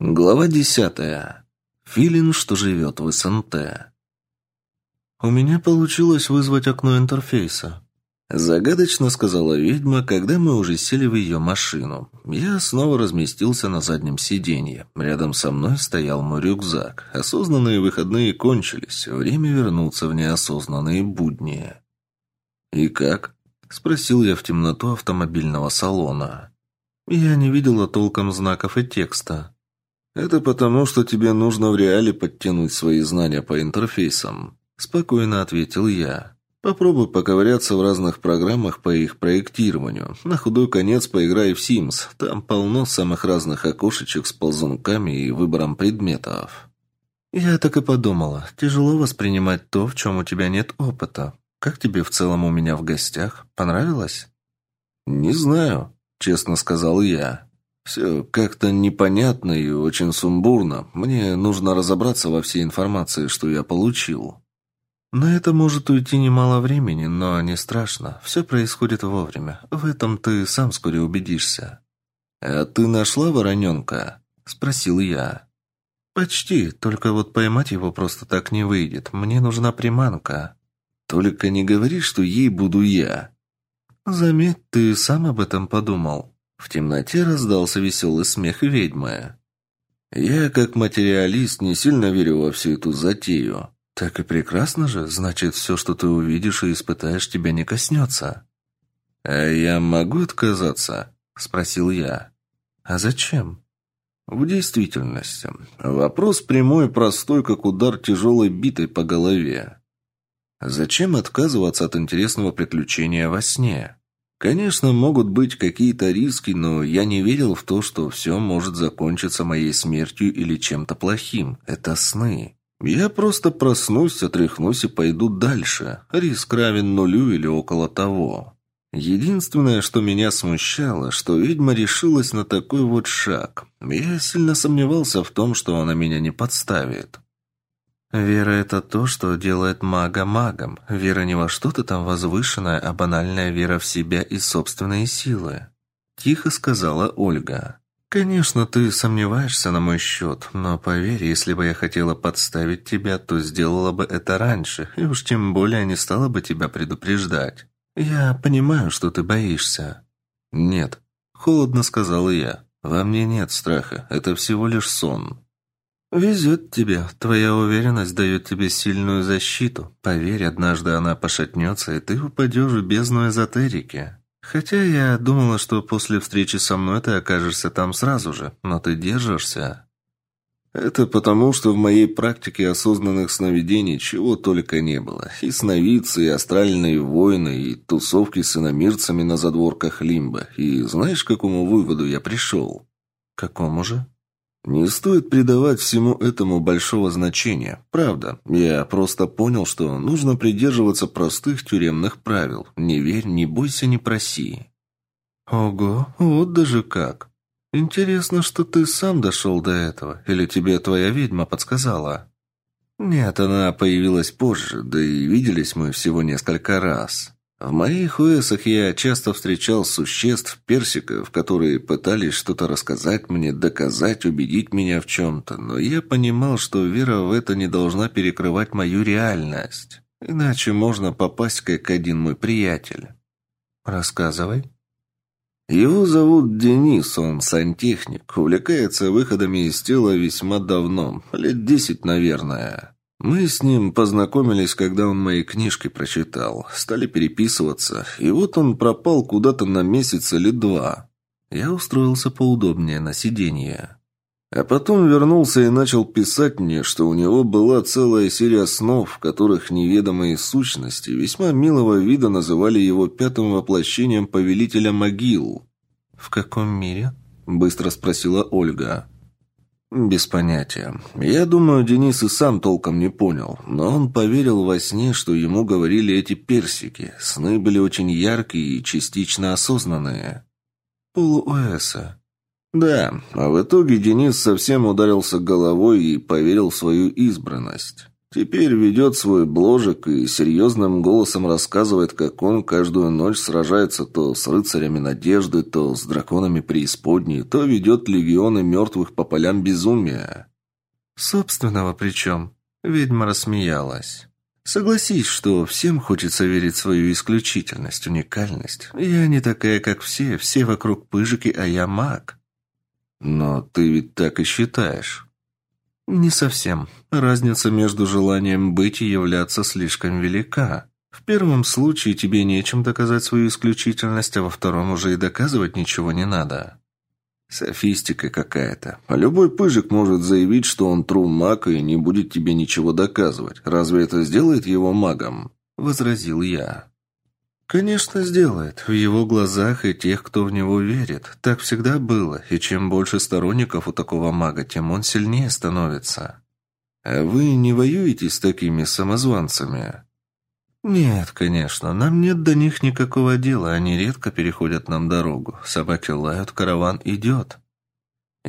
Глава десятая. Филин, что живет в СНТ. «У меня получилось вызвать окно интерфейса», – загадочно сказала ведьма, когда мы уже сели в ее машину. Я снова разместился на заднем сиденье. Рядом со мной стоял мой рюкзак. Осознанные выходные кончились. Время вернуться в неосознанные будни. «И как?» – спросил я в темноту автомобильного салона. Я не видела толком знаков и текста. «Это потому, что тебе нужно в реале подтянуть свои знания по интерфейсам», – спокойно ответил я. «Попробуй поковыряться в разных программах по их проектированию. На худой конец поиграй в Sims. Там полно самых разных окошечек с ползунками и выбором предметов». «Я так и подумала. Тяжело воспринимать то, в чем у тебя нет опыта. Как тебе в целом у меня в гостях? Понравилось?» «Не знаю», – честно сказал я. Все как-то непонятно и очень сумбурно. Мне нужно разобраться во всей информации, что я получил. На это может уйти немало времени, но не страшно. Все происходит вовремя. В этом ты сам вскоре убедишься. «А ты нашла вороненка?» – спросил я. «Почти, только вот поймать его просто так не выйдет. Мне нужна приманка». «Только не говори, что ей буду я». «Заметь, ты сам об этом подумал». В темноте раздался веселый смех ведьмы. «Я, как материалист, не сильно верю во всю эту затею». «Так и прекрасно же. Значит, все, что ты увидишь и испытаешь, тебя не коснется». «А я могу отказаться?» – спросил я. «А зачем?» «В действительности. Вопрос прямой и простой, как удар тяжелой битой по голове. Зачем отказываться от интересного приключения во сне?» Конечно, могут быть какие-то риски, но я не верил в то, что все может закончиться моей смертью или чем-то плохим. Это сны. Я просто проснусь, отряхнусь и пойду дальше. Риск равен нулю или около того. Единственное, что меня смущало, что ведьма решилась на такой вот шаг. Я сильно сомневался в том, что она меня не подставит. Вера – это то, что делает мага магом. Вера не во что-то там возвышенное, а банальная вера в себя и собственные силы. Тихо сказала Ольга. «Конечно, ты сомневаешься на мой счет, но поверь, если бы я хотела подставить тебя, то сделала бы это раньше, и уж тем более не стала бы тебя предупреждать. Я понимаю, что ты боишься». «Нет», – холодно сказала я. «Во мне нет страха, это всего лишь сон». «Везет тебе. Твоя уверенность дает тебе сильную защиту. Поверь, однажды она пошатнется, и ты упадешь в бездну эзотерики. Хотя я думала, что после встречи со мной ты окажешься там сразу же, но ты держишься». «Это потому, что в моей практике осознанных сновидений чего только не было. И сновидцы, и астральные войны, и тусовки с иномирцами на задворках Лимба. И знаешь, к какому выводу я пришел?» «К какому же?» Не стоит придавать всему этому большого значения. Правда, я просто понял, что нужно придерживаться простых тюремных правил. Не верь, не бойся, не проси. Ого, вот даже как. Интересно, что ты сам дошел до этого, или тебе твоя ведьма подсказала? Нет, она появилась позже, да и виделись мы всего несколько раз. В моих уэсах я часто встречал существ, персиков, которые пытались что-то рассказать мне, доказать, убедить меня в чем-то, но я понимал, что вера в это не должна перекрывать мою реальность. Иначе можно попасть, как один мой приятель. Рассказывай. Его зовут Денис, он сантехник, увлекается выходами из тела весьма давно, лет десять, наверное. Мы с ним познакомились, когда он мои книжки прочитал. Стали переписываться, и вот он пропал куда-то на месяц или два. Я устроился поудобнее на сиденье. А потом вернулся и начал писать мне, что у него была целая серия снов, в которых неведомые сущности весьма милого вида называли его пятым воплощением повелителя могил. «В каком мире?» – быстро спросила Ольга. «Без понятия. Я думаю, Денис и сам толком не понял, но он поверил во сне, что ему говорили эти персики. Сны были очень яркие и частично осознанные». «Полуэса». «Да, а в итоге Денис совсем ударился головой и поверил в свою избранность. Теперь ведет свой бложек и серьезным голосом рассказывает, как он каждую ночь сражается то с рыцарями надежды, то с драконами преисподней, то ведет легионы мертвых по полям безумия. Собственного причем. Ведьма рассмеялась. Согласись, что всем хочется верить в свою исключительность, уникальность. Я не такая, как все, все вокруг пыжики, а я маг. Но ты ведь так и считаешь. Не совсем. Разница между желанием быть и являться слишком велика. В первом случае тебе нечем доказать свою исключительность, а во втором уже и доказывать ничего не надо. Софистика какая-то. А любой пыжик может заявить, что он тру маг и не будет тебе ничего доказывать. Разве это сделает его магом? Возразил я. Конечно, сделает. В его глазах и тех, кто в него верит. Так всегда было, и чем больше сторонников у такого мага, тем он сильнее становится. А вы не воюете с такими самозванцами? Нет, конечно, нам нет до них никакого дела, они редко переходят нам дорогу. Собаки лают, караван идет.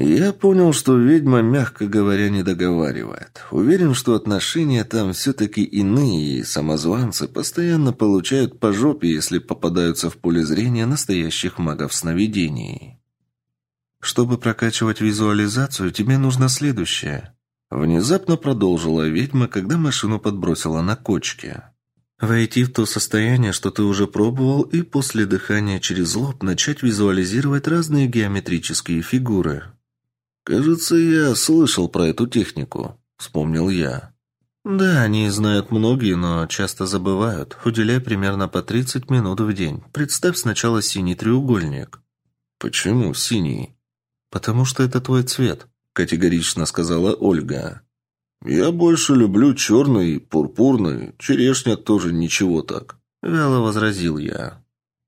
Я понял, что ведьма, мягко говоря, не договаривает. Уверен, что отношения там все-таки иные, и самозванцы постоянно получают по жопе, если попадаются в поле зрения настоящих магов сновидений. Чтобы прокачивать визуализацию, тебе нужно следующее. Внезапно продолжила ведьма, когда машину подбросила на кочке. Войти в то состояние, что ты уже пробовал, и после дыхания через лоб начать визуализировать разные геометрические фигуры. «Кажется, я слышал про эту технику», — вспомнил я. «Да, они знают многие, но часто забывают. Уделяй примерно по 30 минут в день. Представь сначала синий треугольник». «Почему синий?» «Потому что это твой цвет», — категорично сказала Ольга. «Я больше люблю черный, пурпурный, черешня тоже ничего так», — вяло возразил я.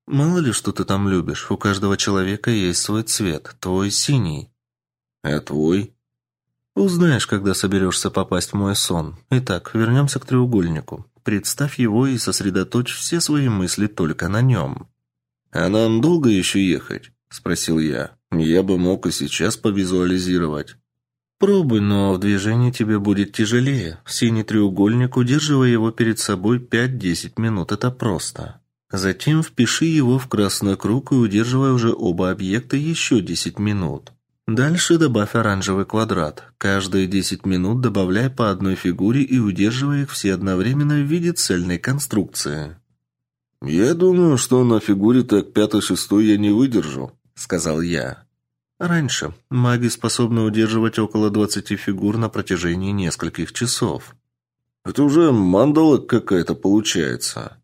«Мало ли, что ты там любишь. У каждого человека есть свой цвет. Твой синий. «А твой?» «Узнаешь, когда соберешься попасть в мой сон. Итак, вернемся к треугольнику. Представь его и сосредоточь все свои мысли только на нем». «А нам долго еще ехать?» – спросил я. «Я бы мог и сейчас повизуализировать». «Пробуй, но в движении тебе будет тяжелее. Синий треугольник, удерживая его перед собой 5-10 минут. Это просто. Затем впиши его в красный круг и удерживая уже оба объекта еще 10 минут. Дальше добавь оранжевый квадрат. Каждые 10 минут добавляй по одной фигуре и удерживай их все одновременно в виде цельной конструкции. «Я думаю, что на фигуре так пятой-шестой я не выдержу», — сказал я. Раньше маги способны удерживать около 20 фигур на протяжении нескольких часов. Это уже мандала какая-то получается.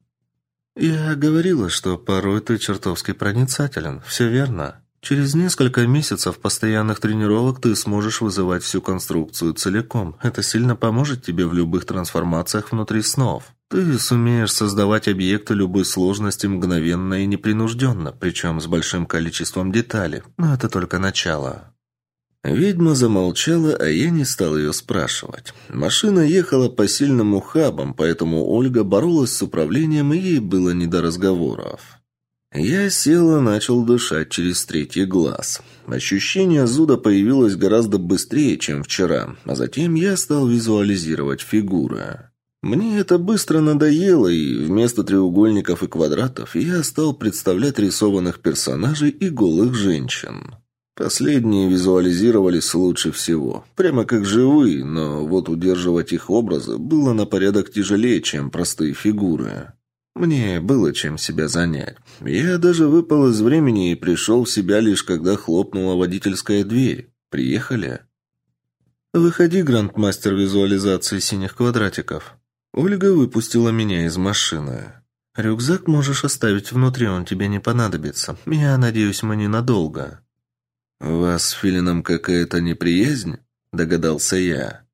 Я говорила, что порой ты чертовски проницателен. Все верно. Через несколько месяцев постоянных тренировок ты сможешь вызывать всю конструкцию целиком. Это сильно поможет тебе в любых трансформациях внутри снов. Ты сумеешь создавать объекты любой сложности мгновенно и непринужденно, причем с большим количеством деталей. Но это только начало. Ведьма замолчала, а я не стал ее спрашивать. Машина ехала по сильным ухабам, поэтому Ольга боролась с управлением, и ей было не до разговоров. Я сел и начал дышать через третий глаз. Ощущение зуда появилось гораздо быстрее, чем вчера, а затем я стал визуализировать фигуры. Мне это быстро надоело, и вместо треугольников и квадратов я стал представлять рисованных персонажей и голых женщин. Последние визуализировались лучше всего, прямо как живые, но вот удерживать их образы было на порядок тяжелее, чем простые фигуры. Мне было чем себя занять. Я даже выпал из времени и пришел в себя лишь когда хлопнула водительская дверь. Приехали? «Выходи, грандмастер визуализации синих квадратиков». Ольга выпустила меня из машины. «Рюкзак можешь оставить внутри, он тебе не понадобится. Я надеюсь, мы ненадолго». «У вас с Филином какая-то неприязнь?» – догадался я.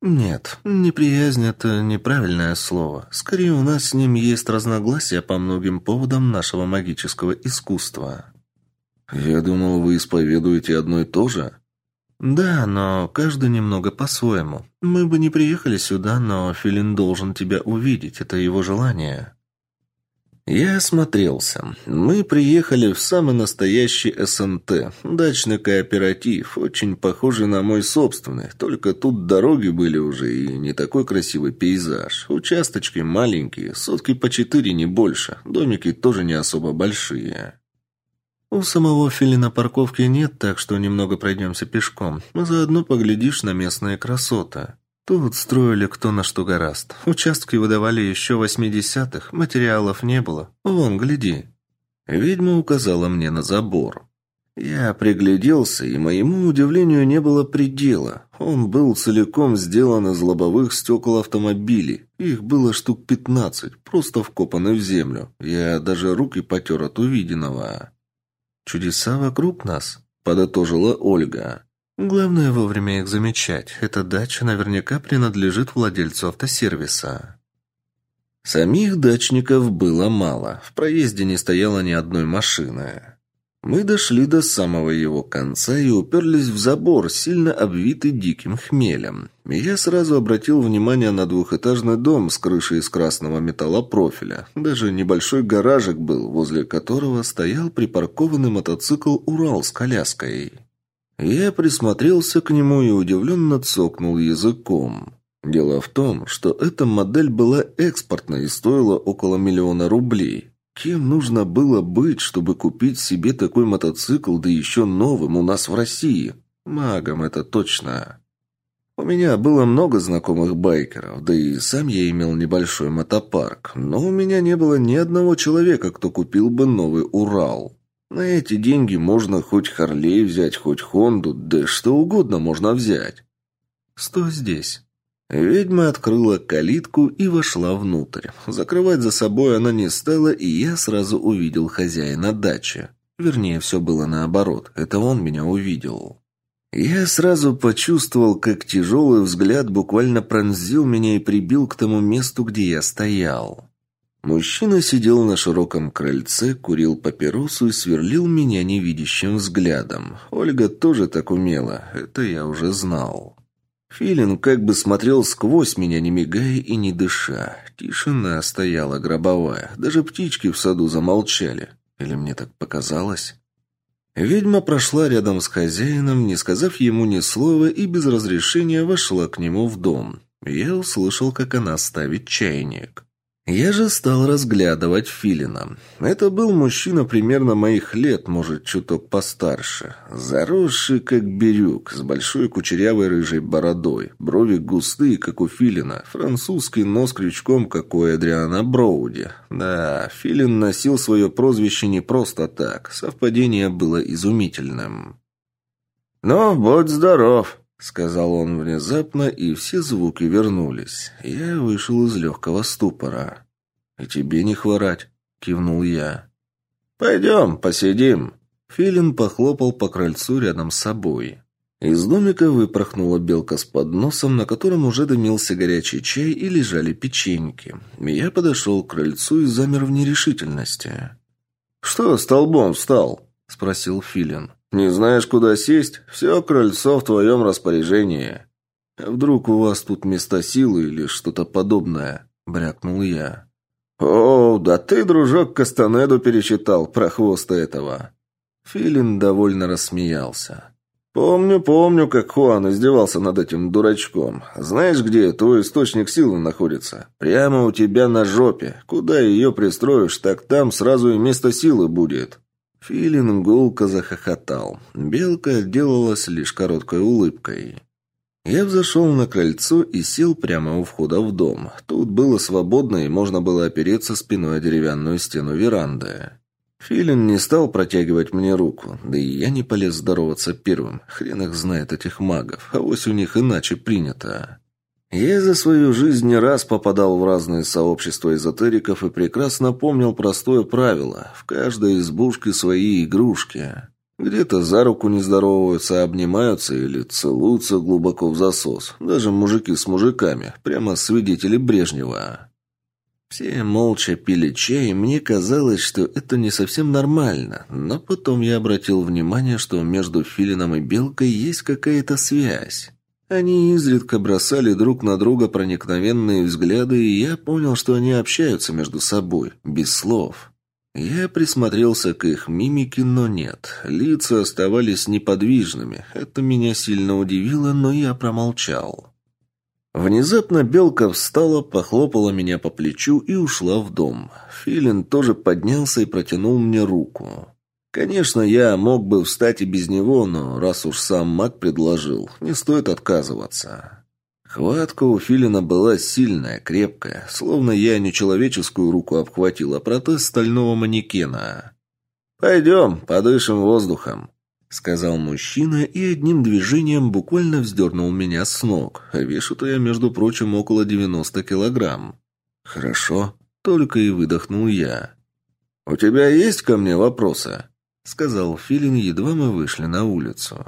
«Нет, неприязнь – это неправильное слово. Скорее, у нас с ним есть разногласия по многим поводам нашего магического искусства». «Я думал, вы исповедуете одно и то же?» «Да, но каждый немного по-своему. Мы бы не приехали сюда, но Филин должен тебя увидеть, это его желание». Я осмотрелся. Мы приехали в самый настоящий СНТ, дачный кооператив, очень похожий на мой собственный, только тут дороги были уже и не такой красивый пейзаж. Участочки маленькие, сотки по четыре, не больше, домики тоже не особо большие. У самого Филина парковки нет, так что немного пройдемся пешком. Заодно поглядишь на местные красоты. Тут строили кто на что гораст. Участки выдавали еще восьмидесятых, материалов не было. Вон, гляди. Ведьма указала мне на забор. Я пригляделся, и моему удивлению не было предела. Он был целиком сделан из лобовых стекол автомобилей. Их было штук пятнадцать, просто вкопаны в землю. Я даже руки потер от увиденного. «Чудеса вокруг нас», — подытожила Ольга. Главное вовремя их замечать. Эта дача наверняка принадлежит владельцу автосервиса. Самих дачников было мало. В проезде не стояло ни одной машины. Мы дошли до самого его конца и уперлись в забор, сильно обвитый диким хмелем. Я сразу обратил внимание на двухэтажный дом с крышей из красного металлопрофиля. Даже небольшой гаражик был, возле которого стоял припаркованный мотоцикл «Урал» с коляской. Я присмотрелся к нему и удивленно цокнул языком. Дело в том, что эта модель была экспортной и стоила около миллиона рублей. Кем нужно было быть, чтобы купить себе такой мотоцикл, да еще новым у нас в России? Магом это точно. У меня было много знакомых байкеров, да и сам я имел небольшой мотопарк, но у меня не было ни одного человека, кто купил бы новый Урал. На эти деньги можно хоть Харлей взять, хоть Хонду, да что угодно можно взять. Что здесь? Ведьма открыла калитку и вошла внутрь. Закрывать за собой она не стала, и я сразу увидел хозяина дачи. Вернее, все было наоборот. Это он меня увидел. Я сразу почувствовал, как тяжелый взгляд буквально пронзил меня и прибил к тому месту, где я стоял. Мужчина сидел на широком крыльце, курил папиросу и сверлил меня невидящим взглядом. Ольга тоже так умела, это я уже знал. Филин как бы смотрел сквозь меня, не мигая и не дыша. Тишина стояла гробовая, даже птички в саду замолчали. Или мне так показалось? Ведьма прошла рядом с хозяином, не сказав ему ни слова, и без разрешения вошла к нему в дом. Я услышал, как она ставит чайник. Я же стал разглядывать Филина. Это был мужчина примерно моих лет, может, чуток постарше. Заросший, как бирюк, с большой кучерявой рыжей бородой. Брови густые, как у Филина. Французский нос крючком, как у Эдриана Броуди. Да, Филин носил свое прозвище не просто так. Совпадение было изумительным. «Ну, будь здоров», — сказал он внезапно, и все звуки вернулись. Я вышел из легкого ступора. «И тебе не хворать», — кивнул я. «Пойдем, посидим». Филин похлопал по крыльцу рядом с собой. Из домика выпорхнула белка с подносом, на котором уже дымился горячий чай и лежали печеньки. Я подошел к крыльцу и замер в нерешительности. «Что столбом встал?» — спросил Филин. «Не знаешь, куда сесть? Все крыльцо в твоем распоряжении». «Вдруг у вас тут места силы или что-то подобное?» – брякнул я. «О, да ты, дружок, Кастанеду перечитал про хвост этого». Филин довольно рассмеялся. «Помню, помню, как Хуан издевался над этим дурачком. Знаешь, где твой источник силы находится? Прямо у тебя на жопе. Куда ее пристроишь, так там сразу и место силы будет». Филин гулко захохотал. Белка отделалась лишь короткой улыбкой. Я взошел на крыльцо и сел прямо у входа в дом. Тут было свободно, и можно было опереться спиной о деревянную стену веранды. Филин не стал протягивать мне руку, да и я не полез здороваться первым. Хрен их знает, этих магов, а вось у них иначе принято. Я за свою жизнь не раз попадал в разные сообщества эзотериков и прекрасно помнил простое правило – в каждой избушке свои игрушки. Где-то за руку не здороваются, а обнимаются или целуются глубоко в засос. Даже мужики с мужиками, прямо свидетели Брежнева. Все молча пили чай, и мне казалось, что это не совсем нормально. Но потом я обратил внимание, что между Филином и Белкой есть какая-то связь. Они изредка бросали друг на друга проникновенные взгляды, и я понял, что они общаются между собой, без слов. Я присмотрелся к их мимике, но нет. Лица оставались неподвижными. Это меня сильно удивило, но я промолчал. Внезапно белка встала, похлопала меня по плечу и ушла в дом. Филин тоже поднялся и протянул мне руку. Конечно, я мог бы встать и без него, но раз уж сам маг предложил, не стоит отказываться. Хватка у Филина была сильная, крепкая, словно я не человеческую руку обхватил, а протез стального манекена. «Пойдем, подышим воздухом», — сказал мужчина и одним движением буквально вздернул меня с ног. Вешу-то я, между прочим, около девяносто килограмм. «Хорошо», — только и выдохнул я. «У тебя есть ко мне вопросы?» — сказал Филин, едва мы вышли на улицу.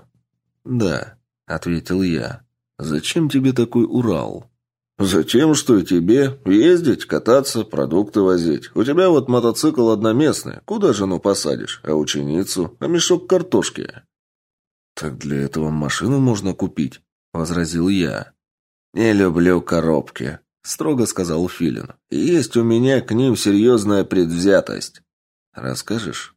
«Да», — ответил я. «Зачем тебе такой Урал?» «Зачем, что и тебе? Ездить, кататься, продукты возить. У тебя вот мотоцикл одноместный. Куда жену посадишь? А ученицу? А мешок картошки?» «Так для этого машину можно купить», — возразил я. «Не люблю коробки», — строго сказал Филин. «Есть у меня к ним серьезная предвзятость». «Расскажешь?»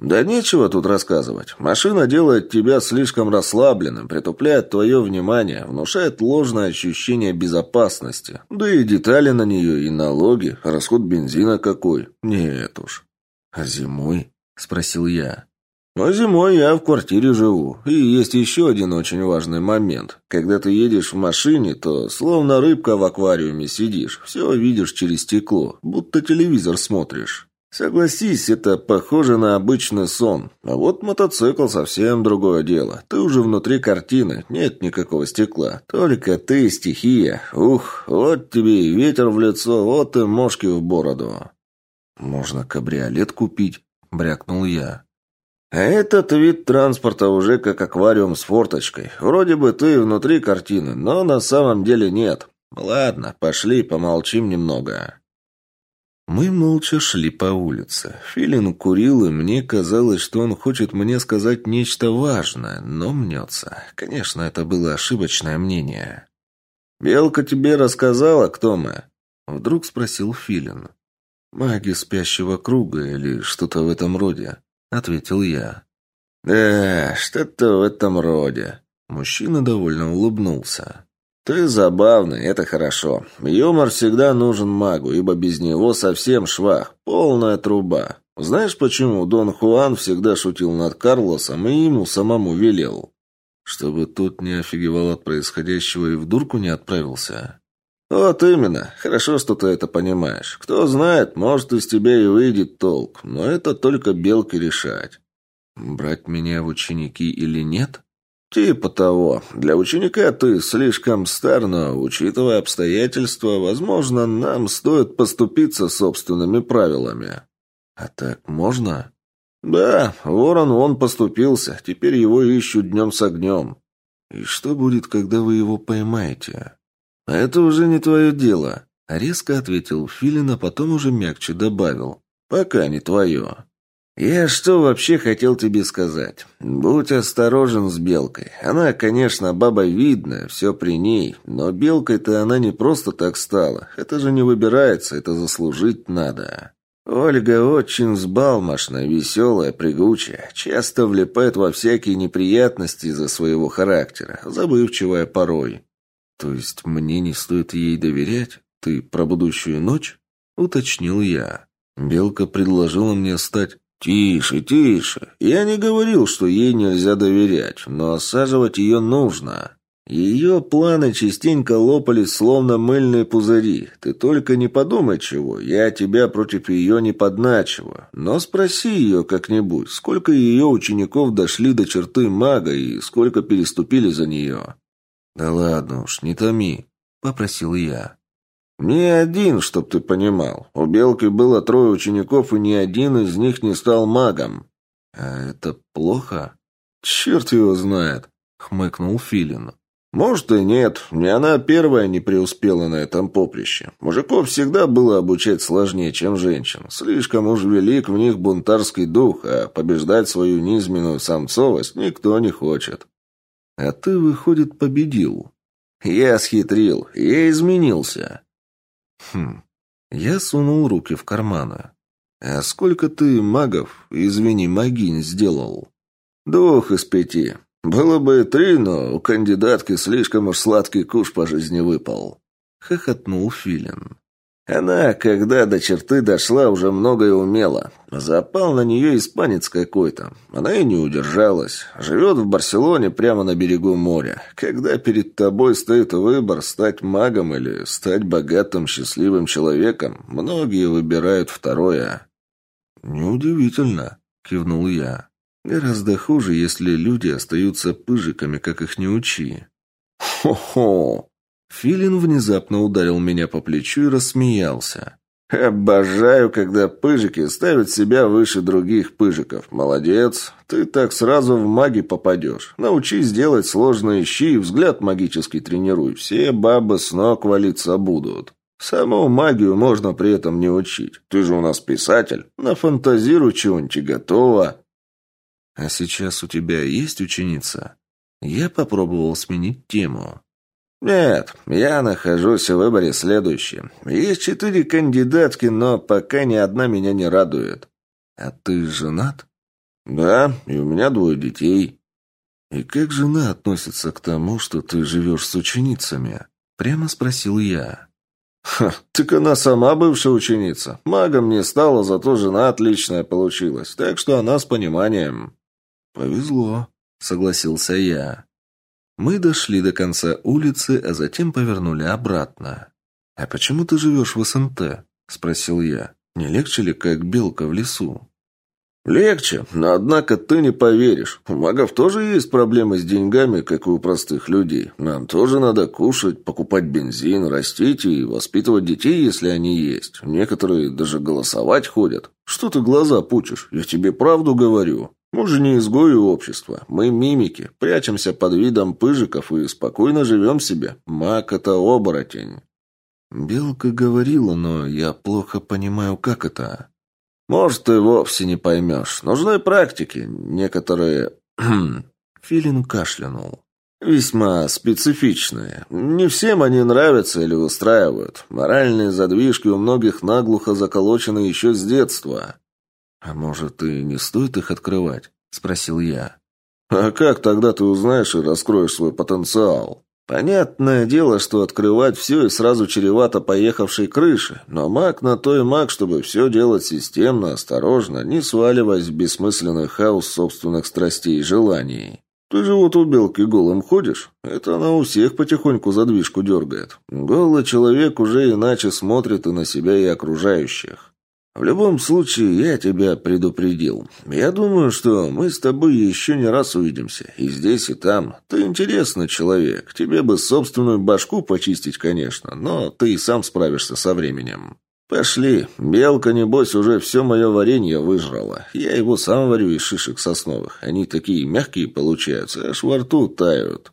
«Да нечего тут рассказывать. Машина делает тебя слишком расслабленным, притупляет твое внимание, внушает ложное ощущение безопасности. Да и детали на нее, и налоги, расход бензина какой. Нет уж». «А зимой?» – спросил я. «А зимой я в квартире живу. И есть еще один очень важный момент. Когда ты едешь в машине, то словно рыбка в аквариуме сидишь. Все видишь через стекло, будто телевизор смотришь». Согласись, это похоже на обычный сон. А вот мотоцикл совсем другое дело. Ты уже внутри картины, нет никакого стекла. Только ты, стихия. Ух, вот тебе и ветер в лицо, вот и мошки в бороду. Можно кабриолет купить, брякнул я. А этот вид транспорта уже как аквариум с форточкой. Вроде бы ты внутри картины, но на самом деле нет. Ладно, пошли помолчим немного. Мы молча шли по улице. Филин курил, и мне казалось, что он хочет мне сказать нечто важное, но мнется. Конечно, это было ошибочное мнение. «Белка тебе рассказала, кто мы?» Вдруг спросил Филин. «Маги спящего круга или что-то в этом роде», — ответил я. «Да, что-то в этом роде». Мужчина довольно улыбнулся. «Ты забавный, это хорошо. Юмор всегда нужен магу, ибо без него совсем швах, полная труба. Знаешь, почему Дон Хуан всегда шутил над Карлосом и ему самому велел? Чтобы тот не офигевал от происходящего и в дурку не отправился?» «Вот именно. Хорошо, что ты это понимаешь. Кто знает, может, из тебя и выйдет толк, но это только белки решать». «Брать меня в ученики или нет?» «Типа того. Для ученика ты слишком стар, но, учитывая обстоятельства, возможно, нам стоит поступиться собственными правилами». «А так можно?» «Да, Ворон он поступился. Теперь его ищут днем с огнем». «И что будет, когда вы его поймаете?» «Это уже не твое дело», — резко ответил Филин, а потом уже мягче добавил. «Пока не твое». «Я что вообще хотел тебе сказать? Будь осторожен с Белкой. Она, конечно, баба видная, все при ней, но Белкой-то она не просто так стала. Это же не выбирается, это заслужить надо». Ольга очень взбалмошная, веселая, прыгучая, часто влипает во всякие неприятности из-за своего характера, забывчивая порой. «То есть мне не стоит ей доверять? Ты про будущую ночь?» — уточнил я. Белка предложила мне стать «Тише, тише. Я не говорил, что ей нельзя доверять, но осаживать ее нужно. Ее планы частенько лопались, словно мыльные пузыри. Ты только не подумай чего, я тебя против ее не подначиваю. Но спроси ее как-нибудь, сколько ее учеников дошли до черты мага и сколько переступили за нее». «Да ладно уж, не томи», — попросил я. «Ни один, чтоб ты понимал. У Белки было трое учеников, и ни один из них не стал магом». «А это плохо?» «Черт его знает», — хмыкнул Филин. «Может и нет. Не она первая не преуспела на этом поприще. Мужиков всегда было обучать сложнее, чем женщин. Слишком уж велик в них бунтарский дух, а побеждать свою низменную самцовость никто не хочет». «А ты, выходит, победил?» Я схитрил, я изменился». «Хм». Я сунул руки в карманы. «А сколько ты магов, извини, магинь, сделал?» «Двух из пяти. Было бы три, но у кандидатки слишком уж сладкий куш по жизни выпал». Хохотнул Филин. Она, когда до черты дошла, уже многое умела. Запал на нее испанец какой-то. Она и не удержалась. Живет в Барселоне прямо на берегу моря. Когда перед тобой стоит выбор стать магом или стать богатым, счастливым человеком, многие выбирают второе. «Неудивительно», — кивнул я. «Гораздо хуже, если люди остаются пыжиками, как их не учи». «Хо-хо!» Филин внезапно ударил меня по плечу и рассмеялся. «Обожаю, когда пыжики ставят себя выше других пыжиков. Молодец. Ты так сразу в маги попадешь. Научись делать сложные щи и взгляд магический тренируй. Все бабы с ног валиться будут. Саму магию можно при этом не учить. Ты же у нас писатель. Нафантазируй чего-нибудь готово». «А сейчас у тебя есть ученица?» Я попробовал сменить тему. «Нет, я нахожусь в выборе следующем. Есть четыре кандидатки, но пока ни одна меня не радует». «А ты женат?» «Да, и у меня двое детей». «И как жена относится к тому, что ты живешь с ученицами?» Прямо спросил я. «Ха, так она сама бывшая ученица. Магом не стала, зато жена отличная получилась. Так что она с пониманием». «Повезло», — согласился я. Мы дошли до конца улицы, а затем повернули обратно. «А почему ты живешь в СНТ?» – спросил я. «Не легче ли, как белка в лесу?» «Легче, но однако ты не поверишь. У магов тоже есть проблемы с деньгами, как и у простых людей. Нам тоже надо кушать, покупать бензин, растить и воспитывать детей, если они есть. Некоторые даже голосовать ходят. Что ты глаза пучишь? Я тебе правду говорю». Мы же не изгои общества. Мы мимики. Прячемся под видом пыжиков и спокойно живем себе. Маг — это оборотень. Белка говорила, но я плохо понимаю, как это. Может, ты вовсе не поймешь. Нужны практики. Некоторые... Филин кашлянул. Весьма специфичные. Не всем они нравятся или устраивают. Моральные задвижки у многих наглухо заколочены еще с детства. «А может, и не стоит их открывать?» – спросил я. «А как тогда ты узнаешь и раскроешь свой потенциал?» Понятное дело, что открывать все и сразу чревато поехавшей крыши, но маг на то и маг, чтобы все делать системно, осторожно, не сваливаясь в бессмысленный хаос собственных страстей и желаний. Ты же вот у белки голым ходишь, это она у всех потихоньку задвижку дергает. Голый человек уже иначе смотрит и на себя, и окружающих. В любом случае, я тебя предупредил. Я думаю, что мы с тобой еще не раз увидимся. И здесь, и там. Ты интересный человек. Тебе бы собственную башку почистить, конечно, но ты и сам справишься со временем. Пошли. Белка, небось, уже все мое варенье выжрала. Я его сам варю из шишек сосновых. Они такие мягкие получаются, аж во рту тают.